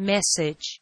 message.